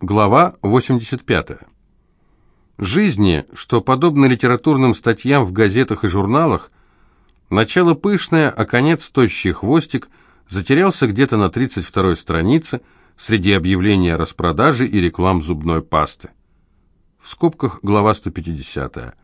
Глава 85. Жизни, что подобно литературным статьям в газетах и журналах, начало пышное, а конец тощий хвостик затерялся где-то на 32-й странице среди объявлений о распродаже и реклам зубной пасты. В скобках глава 150.